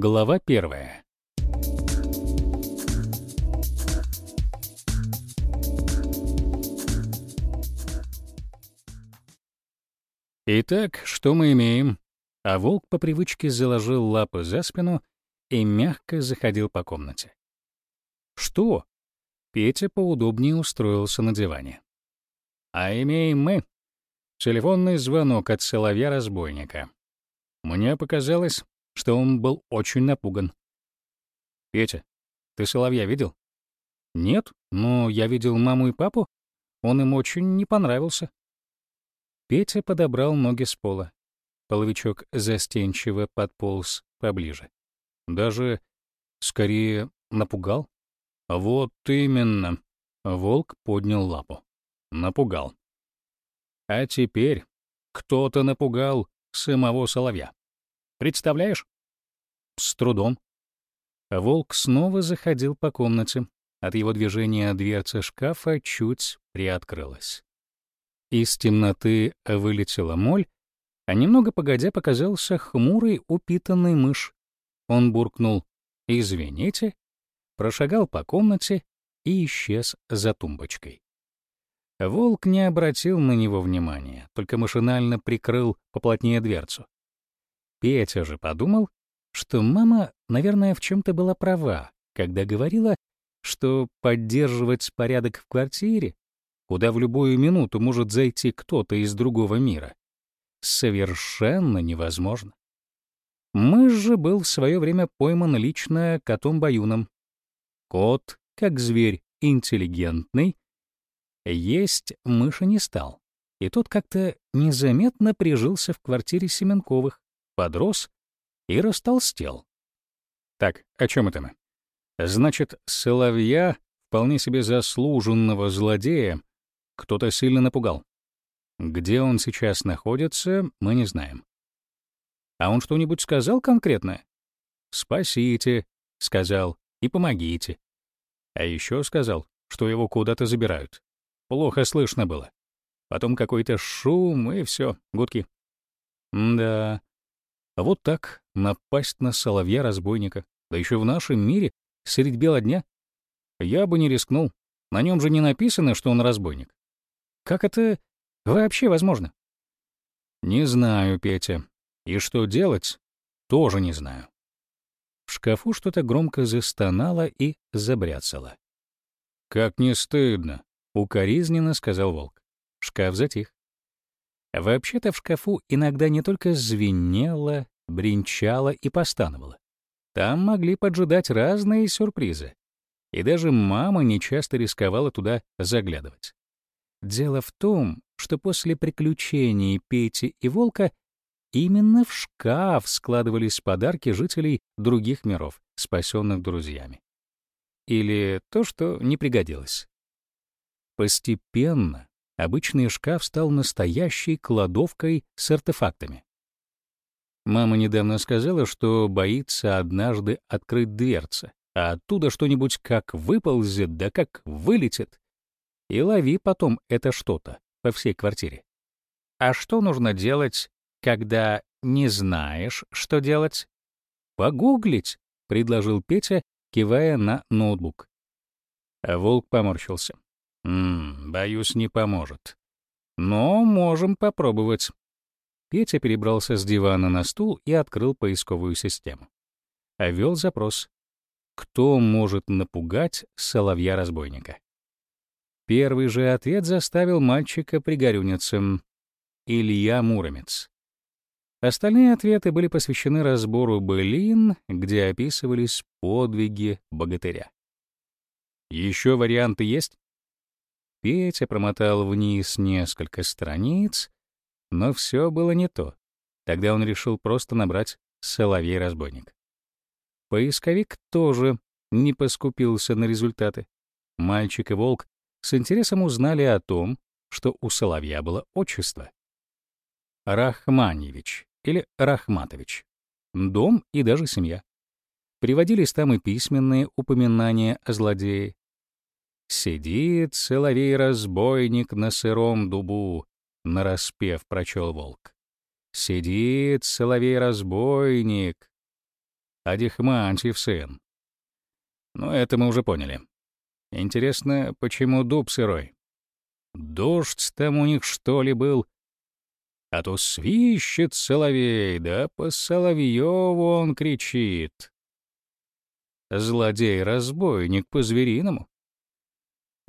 Глава первая. Итак, что мы имеем? А волк по привычке заложил лапы за спину и мягко заходил по комнате. Что? Петя поудобнее устроился на диване. А имеем мы телефонный звонок от соловья-разбойника. Мне показалось, что он был очень напуган. «Петя, ты соловья видел?» «Нет, но я видел маму и папу. Он им очень не понравился». Петя подобрал ноги с пола. Половичок застенчиво подполз поближе. Даже, скорее, напугал. «Вот именно!» — волк поднял лапу. Напугал. А теперь кто-то напугал самого соловья. Представляешь? С трудом. Волк снова заходил по комнате. От его движения дверца шкафа чуть приоткрылась. Из темноты вылетела моль, а немного погодя показался хмурый упитанный мышь. Он буркнул «Извините», прошагал по комнате и исчез за тумбочкой. Волк не обратил на него внимания, только машинально прикрыл поплотнее дверцу. Петя же подумал, что мама, наверное, в чем-то была права, когда говорила, что поддерживать порядок в квартире, куда в любую минуту может зайти кто-то из другого мира, совершенно невозможно. Мышь же был в свое время пойман лично котом-баюном. Кот, как зверь интеллигентный, есть мыши не стал, и тот как-то незаметно прижился в квартире Семенковых, подрос и растолстел. Так, о чем это мы? Значит, соловья, вполне себе заслуженного злодея, кто-то сильно напугал. Где он сейчас находится, мы не знаем. А он что-нибудь сказал конкретное? «Спасите», — сказал, — «и помогите». А еще сказал, что его куда-то забирают. Плохо слышно было. Потом какой-то шум, и все, гудки. да, вот так напасть на соловья-разбойника, да еще в нашем мире, средь бела дня. Я бы не рискнул. На нем же не написано, что он разбойник. Как это вообще возможно? Не знаю, Петя. И что делать, тоже не знаю. В шкафу что-то громко застонало и забряцало. «Как не стыдно!» — укоризненно сказал волк. Шкаф затих. Вообще-то в шкафу иногда не только звенело, бренчало и постановало. Там могли поджидать разные сюрпризы. И даже мама нечасто рисковала туда заглядывать. Дело в том, что после приключений Пети и Волка именно в шкаф складывались подарки жителей других миров, спасенных друзьями. Или то, что не пригодилось. Постепенно обычный шкаф стал настоящей кладовкой с артефактами. Мама недавно сказала, что боится однажды открыть дверцы, а оттуда что-нибудь как выползет, да как вылетит. И лови потом это что-то по всей квартире. А что нужно делать, когда не знаешь, что делать? Погуглить, предложил Петя, кивая на ноутбук. Волк поморщился. «М боюсь, не поможет. Но можем попробовать». Петя перебрался с дивана на стул и открыл поисковую систему. А ввел запрос «Кто может напугать соловья-разбойника?» Первый же ответ заставил мальчика пригорюниться. Илья Муромец. Остальные ответы были посвящены разбору былин, где описывались подвиги богатыря. Еще варианты есть? Петя промотал вниз несколько страниц, но все было не то. Тогда он решил просто набрать «Соловей-разбойник». Поисковик тоже не поскупился на результаты. Мальчик и волк с интересом узнали о том, что у соловья было отчество. Рахманьевич или Рахматович. Дом и даже семья. Приводились там и письменные упоминания о злодее, Сидит соловей-разбойник на сыром дубу, нараспев прочел волк. Сидит соловей-разбойник. Адихмантьев сын. Но это мы уже поняли. Интересно, почему дуб сырой? Дождь там у них, что ли, был? А то свищет соловей, да по соловьеву он кричит. Злодей-разбойник по-звериному.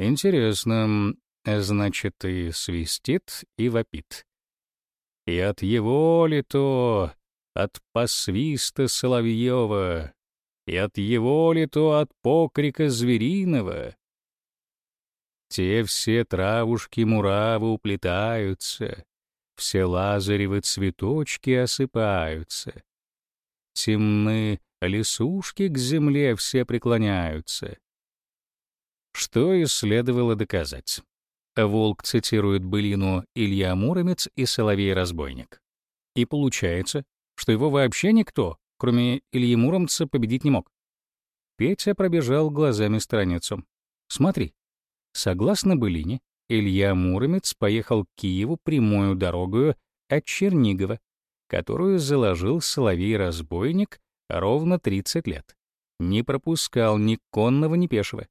Интересно, значит, и свистит, и вопит. И от его ли то, от посвиста соловьева, и от его ли то от покрика звериного. Те все травушки-муравы уплетаются, все лазаревы цветочки осыпаются. Темны лесушки к земле все преклоняются. Что и следовало доказать. Волк цитирует былину «Илья Муромец» и «Соловей-разбойник». И получается, что его вообще никто, кроме Ильи Муромца, победить не мог. Петя пробежал глазами страницу. Смотри, согласно былине, Илья Муромец поехал к Киеву прямую дорогою от Чернигова, которую заложил соловей-разбойник ровно 30 лет. Не пропускал ни конного, ни пешего.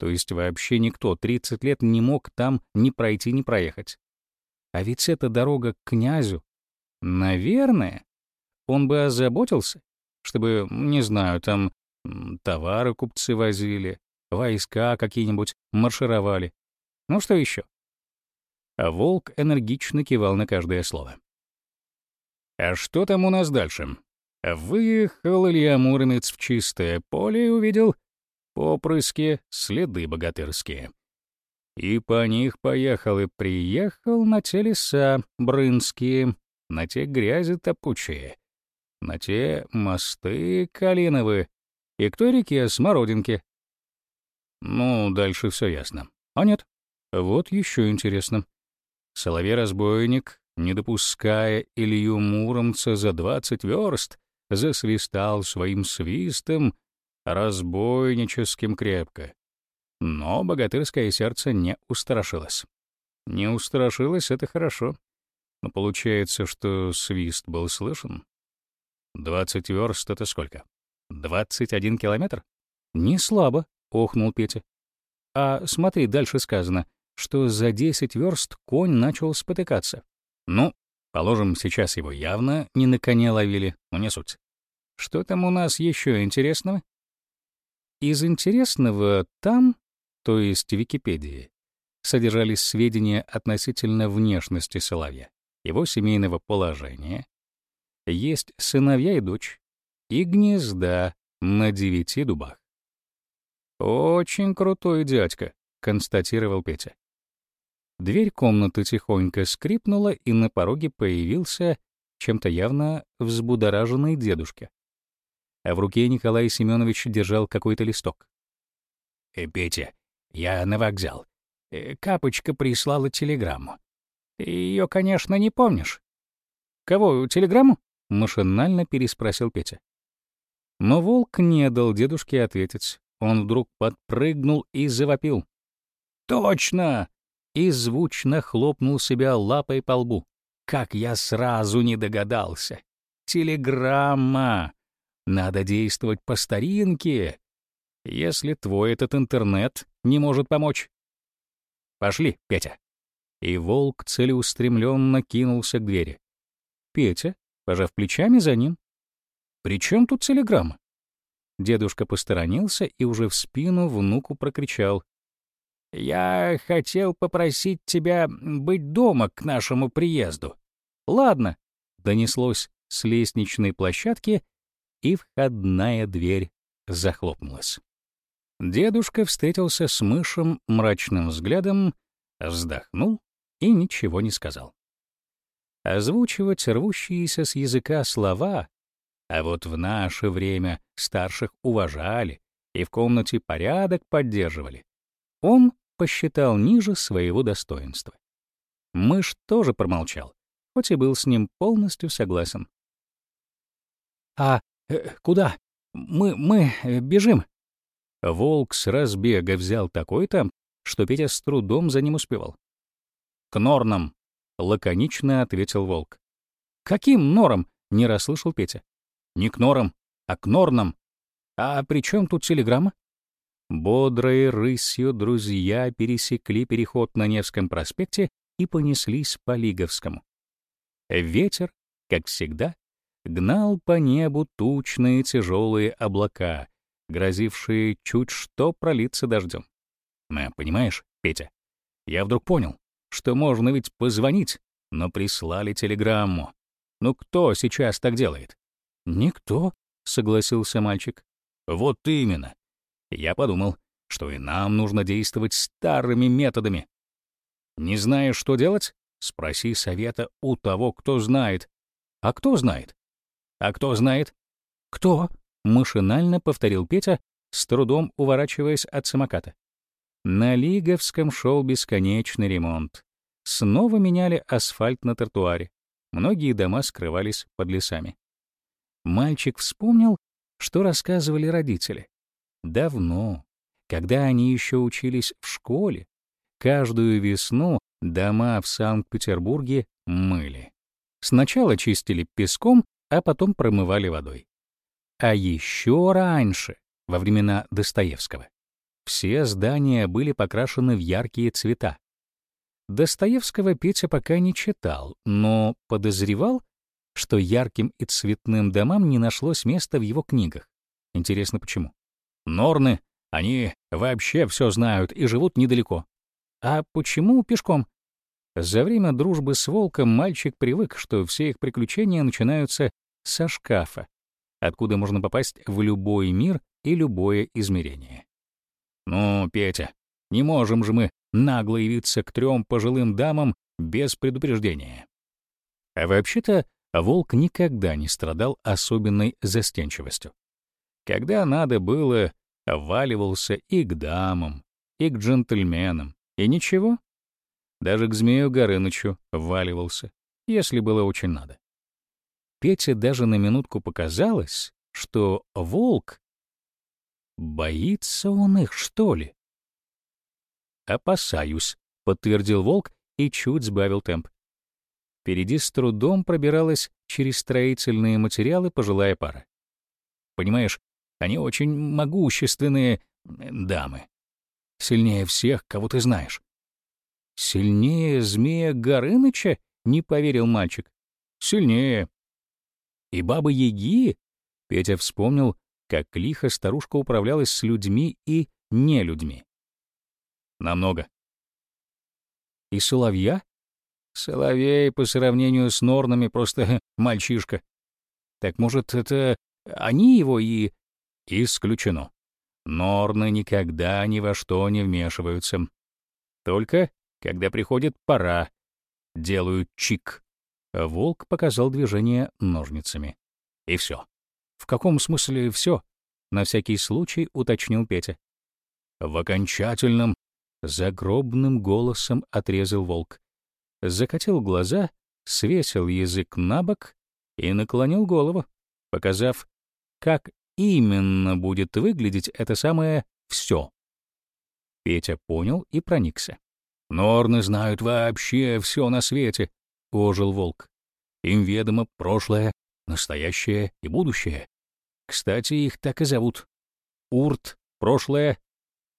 То есть вообще никто 30 лет не мог там ни пройти, ни проехать. А ведь эта дорога к князю. Наверное, он бы озаботился, чтобы, не знаю, там товары купцы возили, войска какие-нибудь маршировали. Ну что еще? А волк энергично кивал на каждое слово. «А что там у нас дальше?» Выехал Илья Муромец в чистое поле и увидел попрыски, следы богатырские. И по них поехал и приехал на те леса брынские, на те грязи топучие, на те мосты калиновые и к той реке Смородинки. Ну, дальше все ясно. А нет, вот еще интересно. Соловей-разбойник, не допуская Илью Муромца за двадцать верст, засвистал своим свистом, разбойническим крепко. Но богатырское сердце не устрашилось. Не устрашилось — это хорошо. Но получается, что свист был слышен. Двадцать верст — это сколько? Двадцать один километр? Не слабо, — охнул Петя. А смотри, дальше сказано, что за десять верст конь начал спотыкаться. Ну, Положим, сейчас его явно не на коне ловили, но не суть. Что там у нас еще интересного? Из интересного там, то есть в Википедии, содержались сведения относительно внешности Соловья, его семейного положения, есть сыновья и дочь, и гнезда на девяти дубах. «Очень крутой дядька», — констатировал Петя. Дверь комнаты тихонько скрипнула, и на пороге появился чем-то явно взбудораженный дедушка. А в руке Николай Семенович держал какой-то листок. «Э, «Петя, я на вокзал. Э, Капочка прислала телеграмму. Ее, конечно, не помнишь». «Кого, телеграмму?» — машинально переспросил Петя. Но волк не дал дедушке ответить. Он вдруг подпрыгнул и завопил. «Точно! и звучно хлопнул себя лапой по лбу. Как я сразу не догадался. Телеграмма. Надо действовать по старинке. Если твой этот интернет не может помочь. Пошли, Петя. И волк целеустремленно кинулся к двери. Петя, пожав плечами за ним. «При чем тут телеграмма?» Дедушка посторонился и уже в спину внуку прокричал. Я хотел попросить тебя быть дома к нашему приезду. Ладно, донеслось с лестничной площадки, и входная дверь захлопнулась. Дедушка встретился с мышем мрачным взглядом, вздохнул и ничего не сказал. Озвучивать рвущиеся с языка слова, а вот в наше время старших уважали и в комнате порядок поддерживали, он посчитал ниже своего достоинства. Мышь тоже промолчал, хоть и был с ним полностью согласен. «А э, куда? Мы, мы э, бежим?» Волк с разбега взял такой темп, что Петя с трудом за ним успевал. «К норнам», — лаконично ответил волк. «Каким норам?» — не расслышал Петя. «Не к норам, а к Норнам. А при чем тут телеграмма? Бодрой рысью друзья пересекли переход на Невском проспекте и понеслись по Лиговскому. Ветер, как всегда, гнал по небу тучные тяжелые облака, грозившие чуть что пролиться дождем. «Э, «Понимаешь, Петя, я вдруг понял, что можно ведь позвонить, но прислали телеграмму. Ну кто сейчас так делает?» «Никто», — согласился мальчик. «Вот именно. Я подумал, что и нам нужно действовать старыми методами. Не знаешь, что делать? Спроси совета у того, кто знает. А кто знает? А кто знает? Кто? Машинально повторил Петя, с трудом уворачиваясь от самоката. На Лиговском шел бесконечный ремонт. Снова меняли асфальт на тротуаре. Многие дома скрывались под лесами. Мальчик вспомнил, что рассказывали родители. Давно, когда они еще учились в школе, каждую весну дома в Санкт-Петербурге мыли. Сначала чистили песком, а потом промывали водой. А еще раньше, во времена Достоевского, все здания были покрашены в яркие цвета. Достоевского Петя пока не читал, но подозревал, что ярким и цветным домам не нашлось места в его книгах. Интересно, почему? Норны, они вообще все знают и живут недалеко. А почему пешком? За время дружбы с волком мальчик привык, что все их приключения начинаются со шкафа, откуда можно попасть в любой мир и любое измерение. «Ну, Петя, не можем же мы нагло явиться к трем пожилым дамам без предупреждения». А вообще-то волк никогда не страдал особенной застенчивостью. Когда надо было, валивался и к дамам, и к джентльменам, и ничего. Даже к змею Горынычу валивался, если было очень надо. Пете даже на минутку показалось, что волк... Боится он их, что ли? «Опасаюсь», — подтвердил волк и чуть сбавил темп. Впереди с трудом пробиралась через строительные материалы пожилая пара. Понимаешь, они очень могущественные дамы. Сильнее всех, кого ты знаешь. Сильнее змея Горыныча? Не поверил мальчик. Сильнее. И бабы Яги? Петя вспомнил, как лихо старушка управлялась с людьми и нелюдьми. Намного. И соловья? Соловей по сравнению с норнами просто мальчишка. Так может, это они его и исключено. Норны никогда ни во что не вмешиваются. Только, когда приходит пора, делают чик. волк показал движение ножницами. И все. В каком смысле все? На всякий случай уточнил Петя. В окончательном, загробным голосом отрезал волк. Закатил глаза, свесил язык на бок и наклонил голову, показав, как именно будет выглядеть это самое «все». Петя понял и проникся. «Норны знают вообще все на свете», — ожил волк. «Им ведомо прошлое, настоящее и будущее. Кстати, их так и зовут. Урт — прошлое,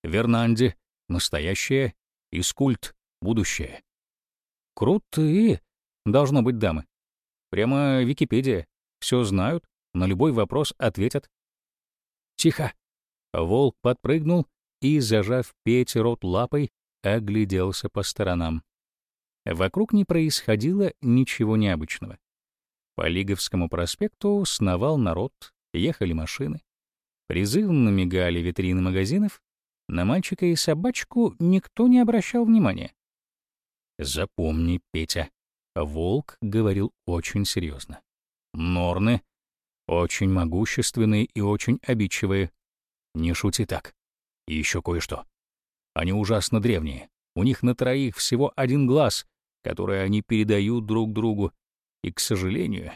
Вернанди — настоящее, и Скульт — будущее». «Крутые, должно быть, дамы. Прямо Википедия. Все знают, на любой вопрос ответят. «Тихо!» Волк подпрыгнул и, зажав Пете рот лапой, огляделся по сторонам. Вокруг не происходило ничего необычного. По Лиговскому проспекту сновал народ, ехали машины. Призывно мигали витрины магазинов. На мальчика и собачку никто не обращал внимания. «Запомни, Петя», — волк говорил очень серьезно. «Норны очень могущественные и очень обидчивые. Не шути так. И еще кое-что. Они ужасно древние. У них на троих всего один глаз, который они передают друг другу. И, к сожалению,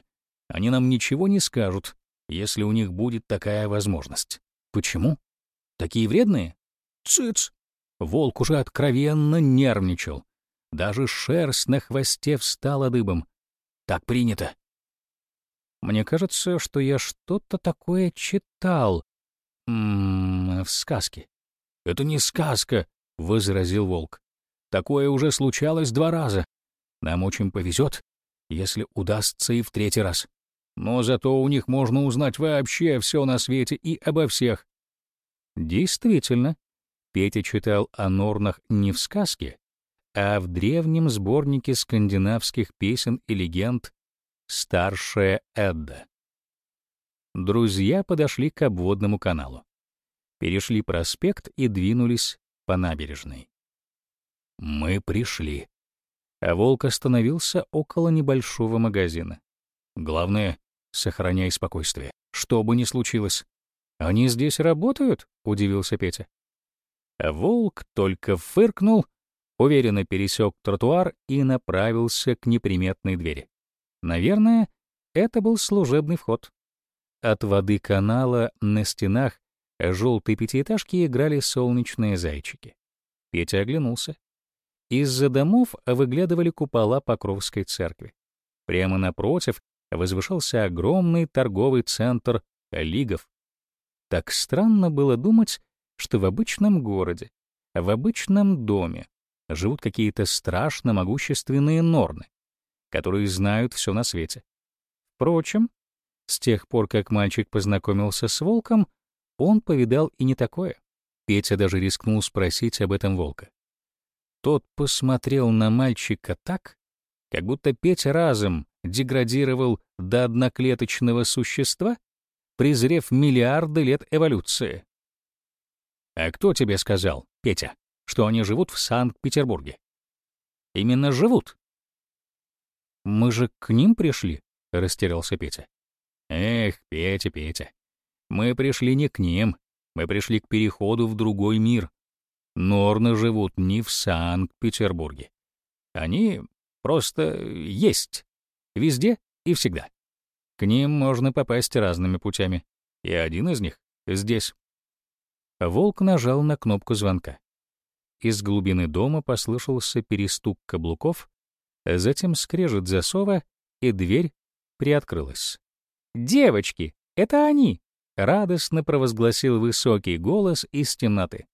они нам ничего не скажут, если у них будет такая возможность. Почему? Такие вредные? Цыц! Волк уже откровенно нервничал. Даже шерсть на хвосте встала дыбом. Так принято. Мне кажется, что я что-то такое читал. М -м, в сказке. Это не сказка, возразил волк. Такое уже случалось два раза. Нам очень повезет, если удастся и в третий раз. Но зато у них можно узнать вообще все на свете и обо всех. Действительно, Петя читал о Норнах не в сказке, а в древнем сборнике скандинавских песен и легенд «Старшая Эдда». Друзья подошли к обводному каналу, перешли проспект и двинулись по набережной. «Мы пришли», а волк остановился около небольшого магазина. «Главное, сохраняй спокойствие, что бы ни случилось». «Они здесь работают?» — удивился Петя. А волк только фыркнул уверенно пересек тротуар и направился к неприметной двери. Наверное, это был служебный вход. От воды канала на стенах желтые пятиэтажки играли солнечные зайчики. Петя оглянулся. Из-за домов выглядывали купола Покровской церкви. Прямо напротив возвышался огромный торговый центр Лигов. Так странно было думать, что в обычном городе, в обычном доме живут какие-то страшно могущественные норны, которые знают все на свете. Впрочем, с тех пор, как мальчик познакомился с волком, он повидал и не такое. Петя даже рискнул спросить об этом волка. Тот посмотрел на мальчика так, как будто Петя разом деградировал до одноклеточного существа, презрев миллиарды лет эволюции. «А кто тебе сказал, Петя?» что они живут в Санкт-Петербурге. Именно живут. Мы же к ним пришли, растерялся Петя. Эх, Петя, Петя. Мы пришли не к ним, мы пришли к переходу в другой мир. Норны живут не в Санкт-Петербурге. Они просто есть. Везде и всегда. К ним можно попасть разными путями. И один из них здесь. Волк нажал на кнопку звонка. Из глубины дома послышался перестук каблуков, затем скрежет засова, и дверь приоткрылась. «Девочки, это они!» — радостно провозгласил высокий голос из темноты.